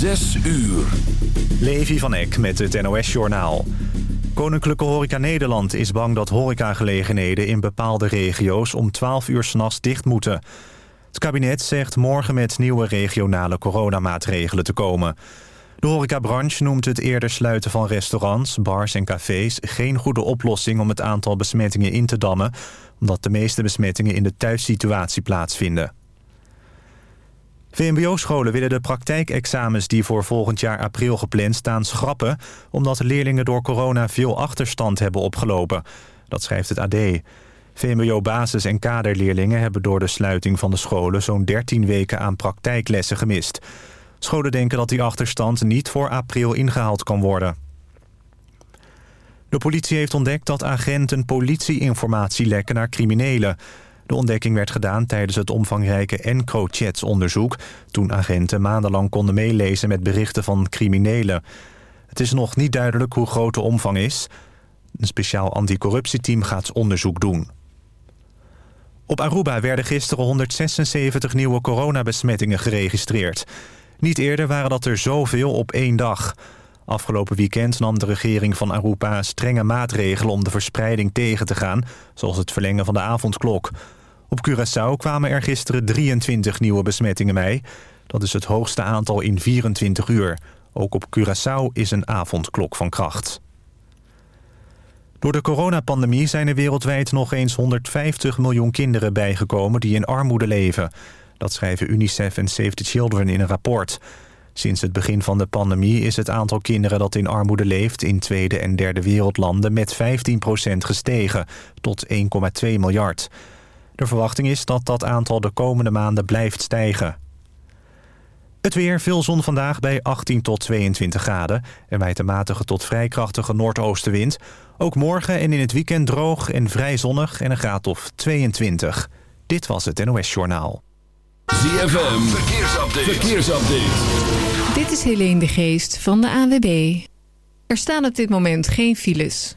Zes uur. Levi van Eck met het NOS-journaal. Koninklijke Horeca Nederland is bang dat horecagelegenheden in bepaalde regio's om 12 uur s'nachts dicht moeten. Het kabinet zegt morgen met nieuwe regionale coronamaatregelen te komen. De horecabranche noemt het eerder sluiten van restaurants, bars en cafés... geen goede oplossing om het aantal besmettingen in te dammen... omdat de meeste besmettingen in de thuissituatie plaatsvinden. VMBO-scholen willen de praktijkexamens die voor volgend jaar april gepland staan schrappen... omdat leerlingen door corona veel achterstand hebben opgelopen. Dat schrijft het AD. VMBO-basis- en kaderleerlingen hebben door de sluiting van de scholen... zo'n 13 weken aan praktijklessen gemist. Scholen denken dat die achterstand niet voor april ingehaald kan worden. De politie heeft ontdekt dat agenten politieinformatie lekken naar criminelen... De ontdekking werd gedaan tijdens het omvangrijke EncroChats-onderzoek... toen agenten maandenlang konden meelezen met berichten van criminelen. Het is nog niet duidelijk hoe groot de omvang is. Een speciaal anticorruptieteam gaat onderzoek doen. Op Aruba werden gisteren 176 nieuwe coronabesmettingen geregistreerd. Niet eerder waren dat er zoveel op één dag... Afgelopen weekend nam de regering van Aruba strenge maatregelen om de verspreiding tegen te gaan, zoals het verlengen van de avondklok. Op Curaçao kwamen er gisteren 23 nieuwe besmettingen mee. Dat is het hoogste aantal in 24 uur. Ook op Curaçao is een avondklok van kracht. Door de coronapandemie zijn er wereldwijd nog eens 150 miljoen kinderen bijgekomen die in armoede leven. Dat schrijven UNICEF en Save the Children in een rapport. Sinds het begin van de pandemie is het aantal kinderen dat in armoede leeft... in tweede en derde wereldlanden met 15% gestegen, tot 1,2 miljard. De verwachting is dat dat aantal de komende maanden blijft stijgen. Het weer, veel zon vandaag bij 18 tot 22 graden. Er waait een matige tot vrij krachtige noordoostenwind. Ook morgen en in het weekend droog en vrij zonnig en een graad of 22. Dit was het NOS Journaal. ZFM, verkeersupdate. verkeersupdate. Dit is Helene de Geest van de AWB. Er staan op dit moment geen files.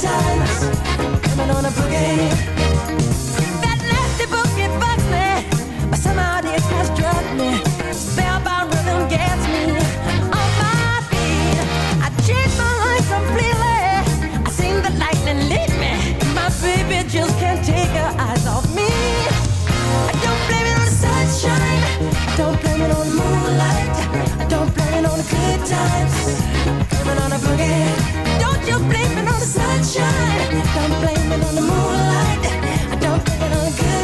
times.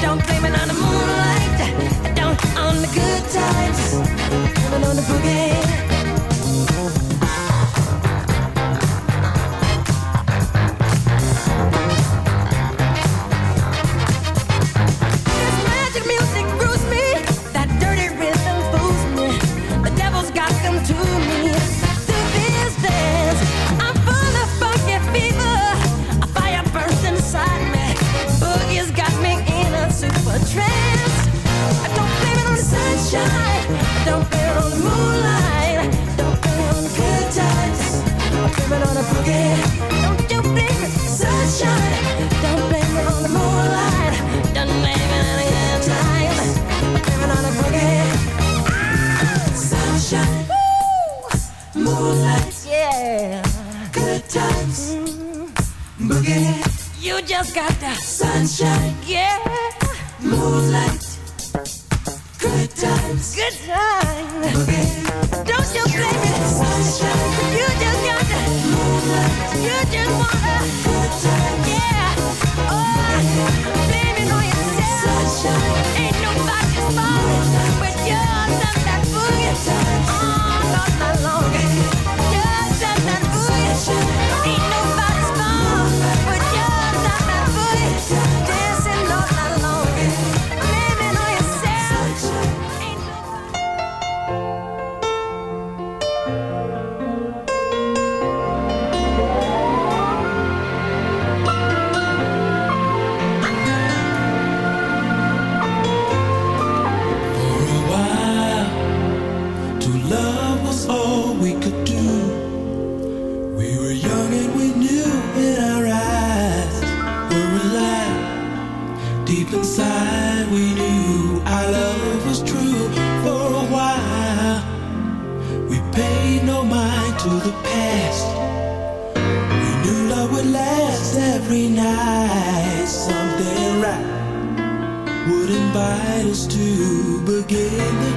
don't think wanna forget. Don't you blame the sunshine. Don't blame it on the moonlight. Don't blame it on the good time. Blame it on a forget. Sunshine. Woo! Moonlight. Yeah. Good times. Mm -hmm. Boogie. You just got the sunshine. Yeah. Moonlight. Good times. Good times. Boogie. Don't you blame it. Sunshine. You just You just wanna good time. give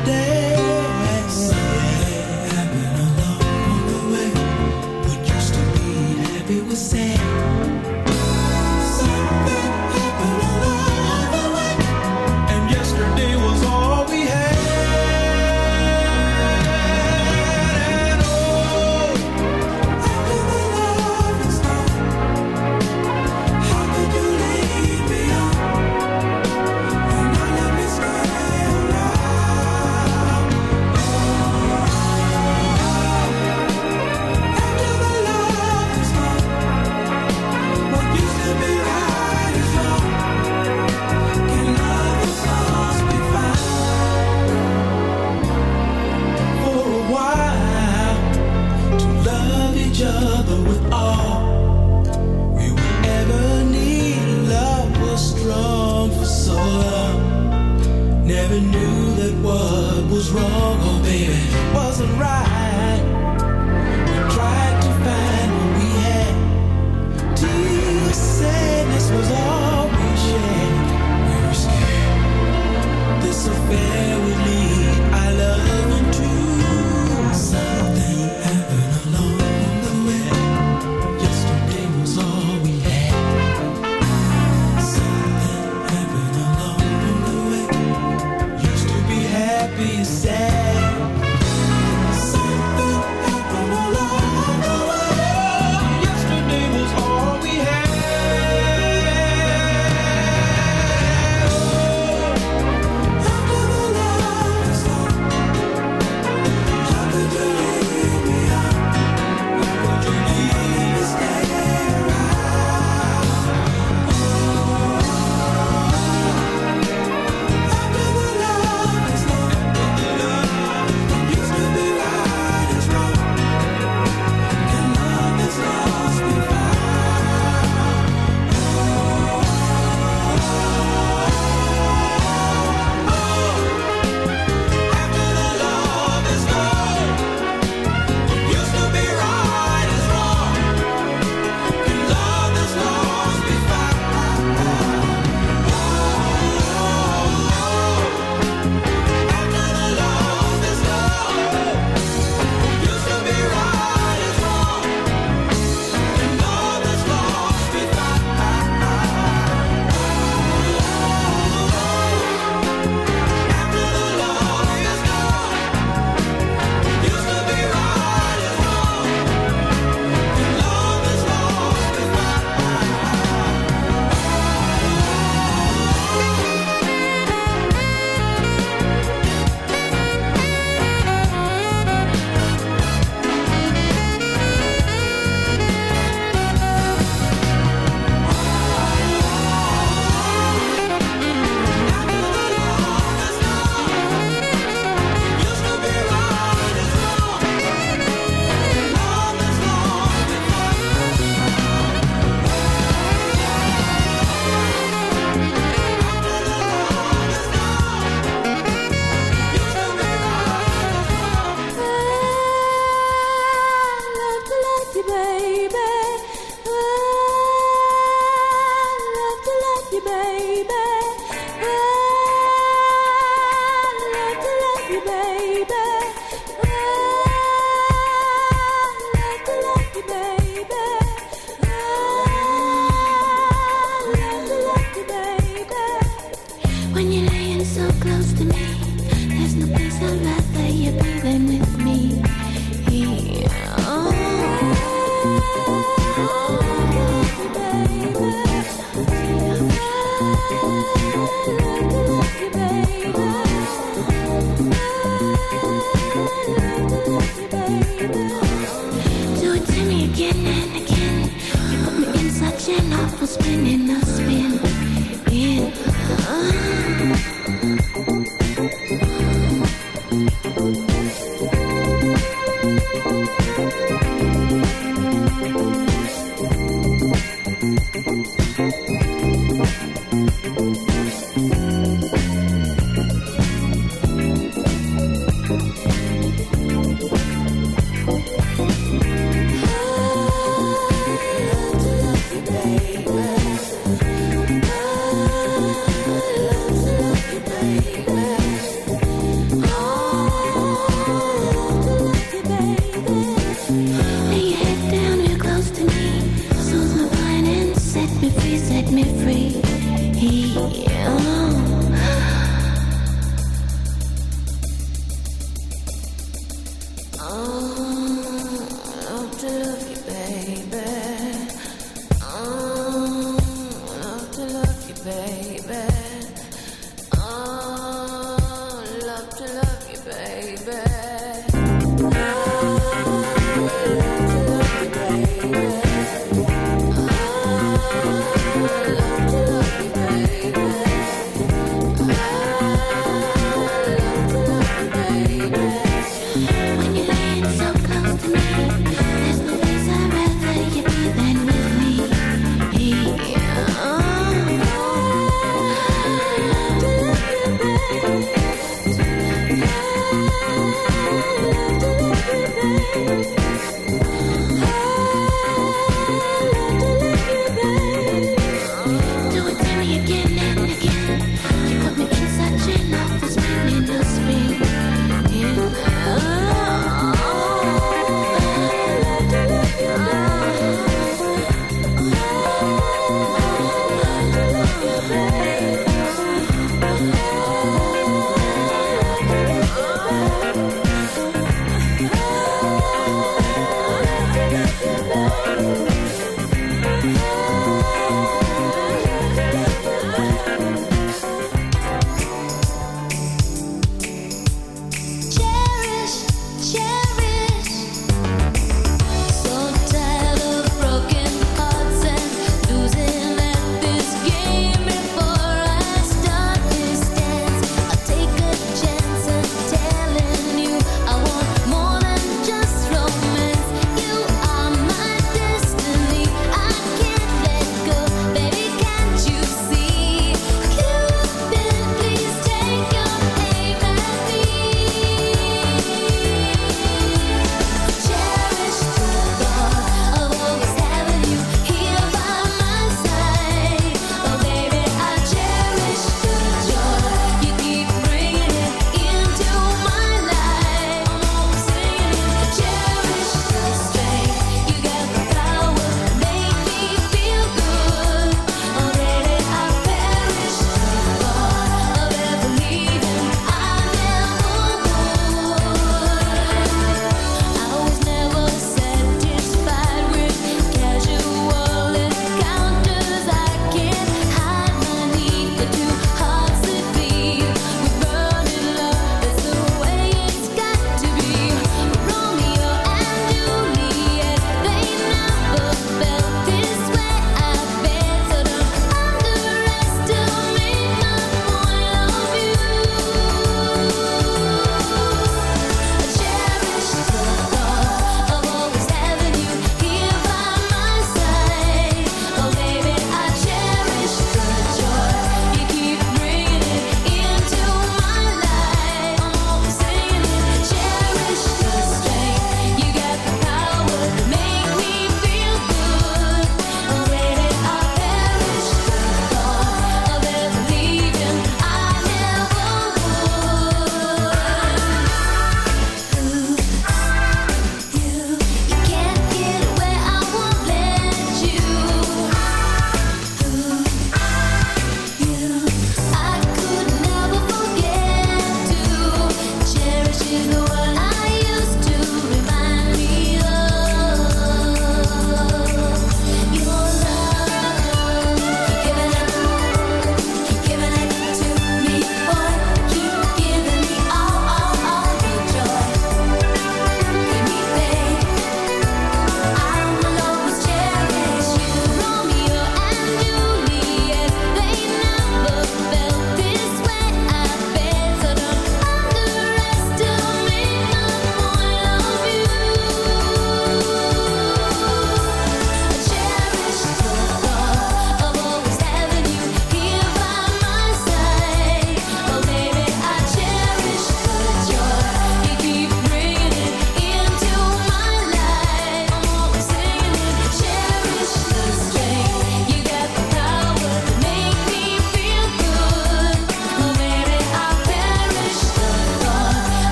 良缘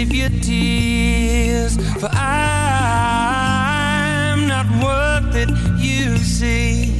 save your tears, for I'm not worth it, you see.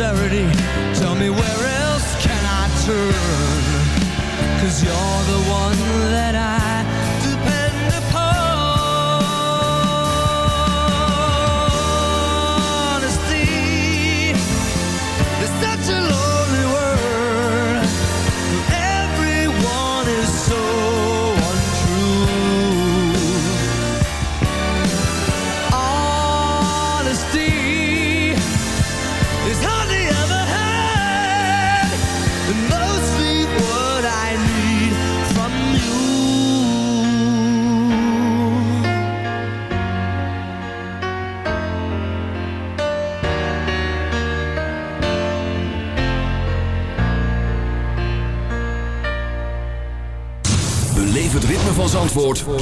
sincerity. Tell me where else can I turn? Cause you're the one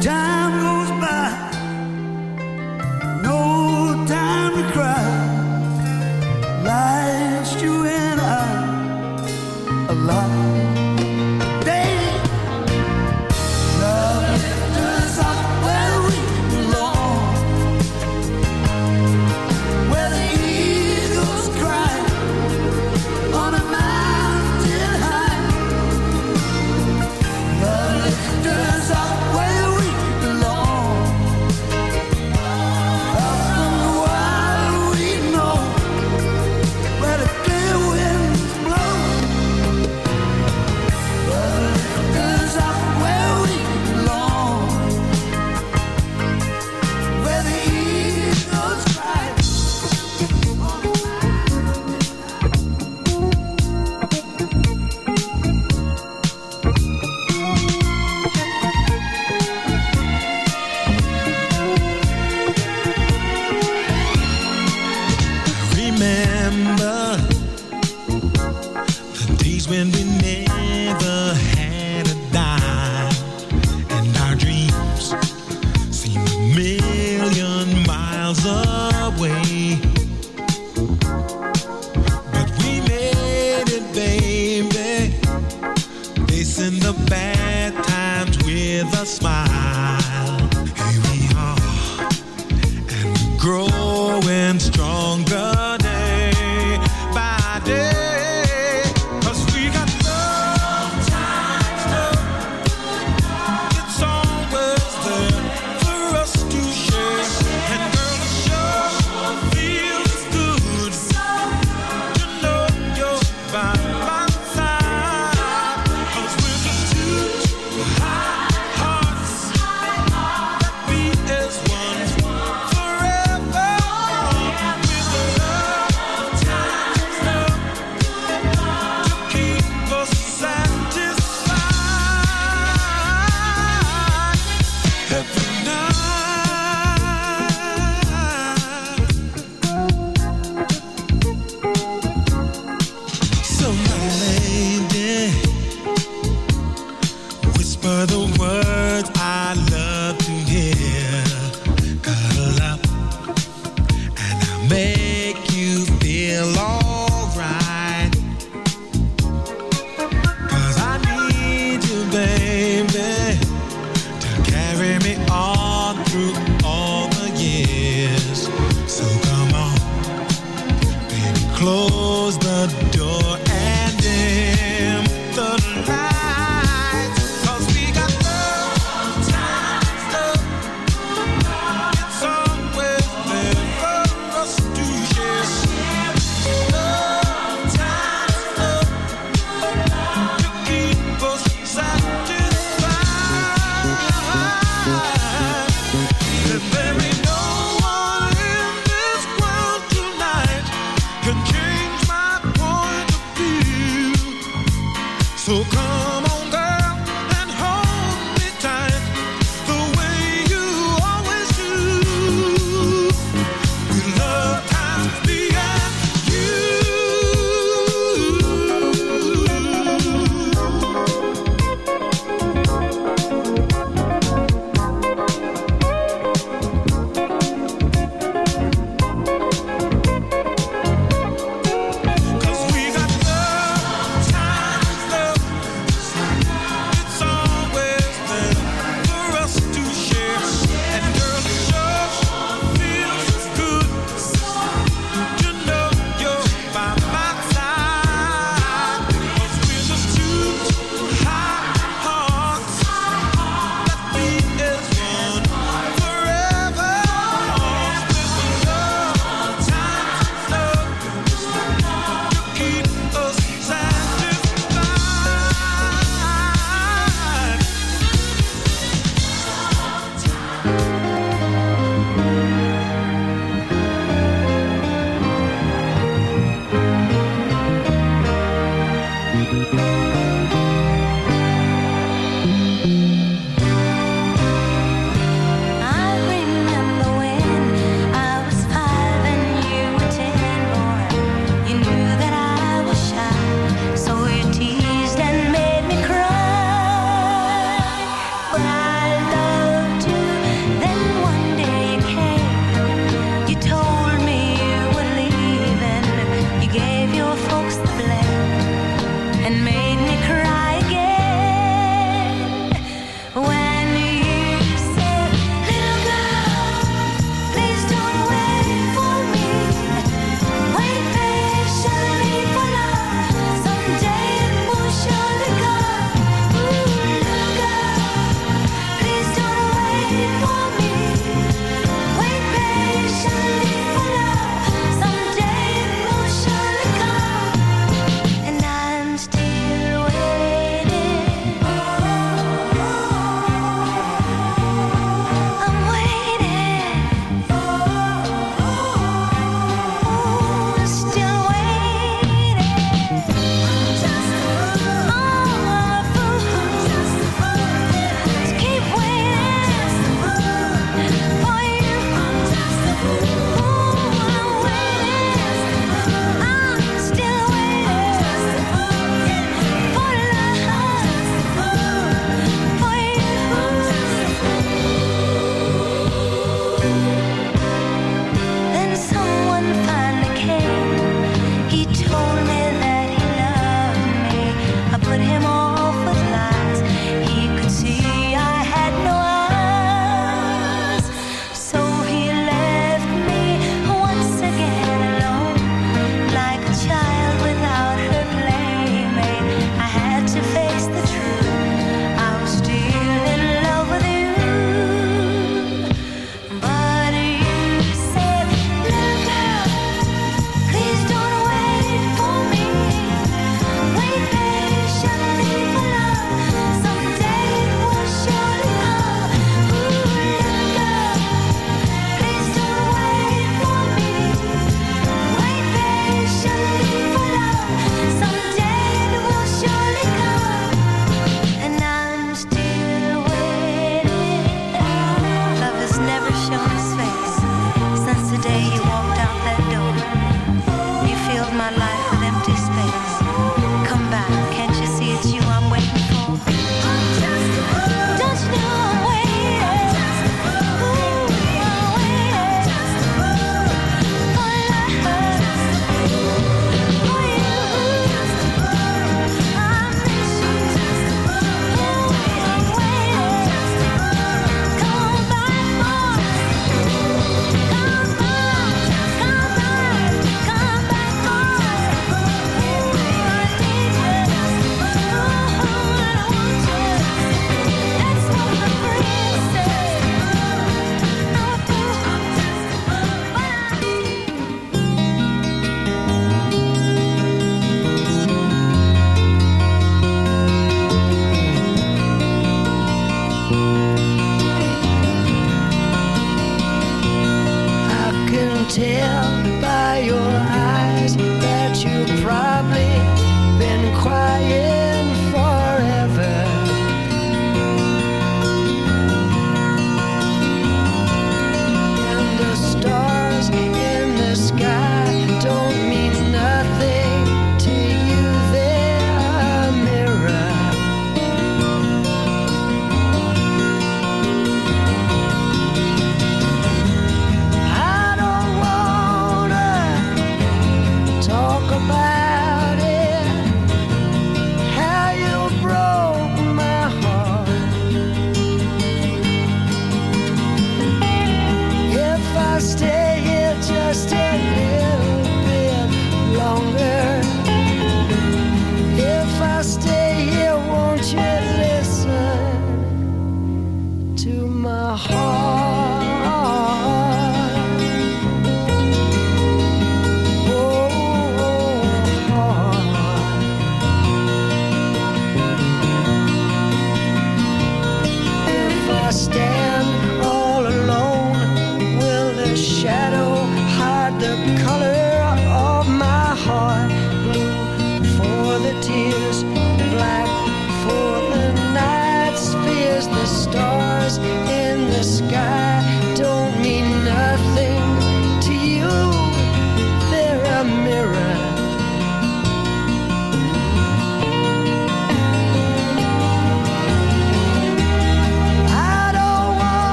down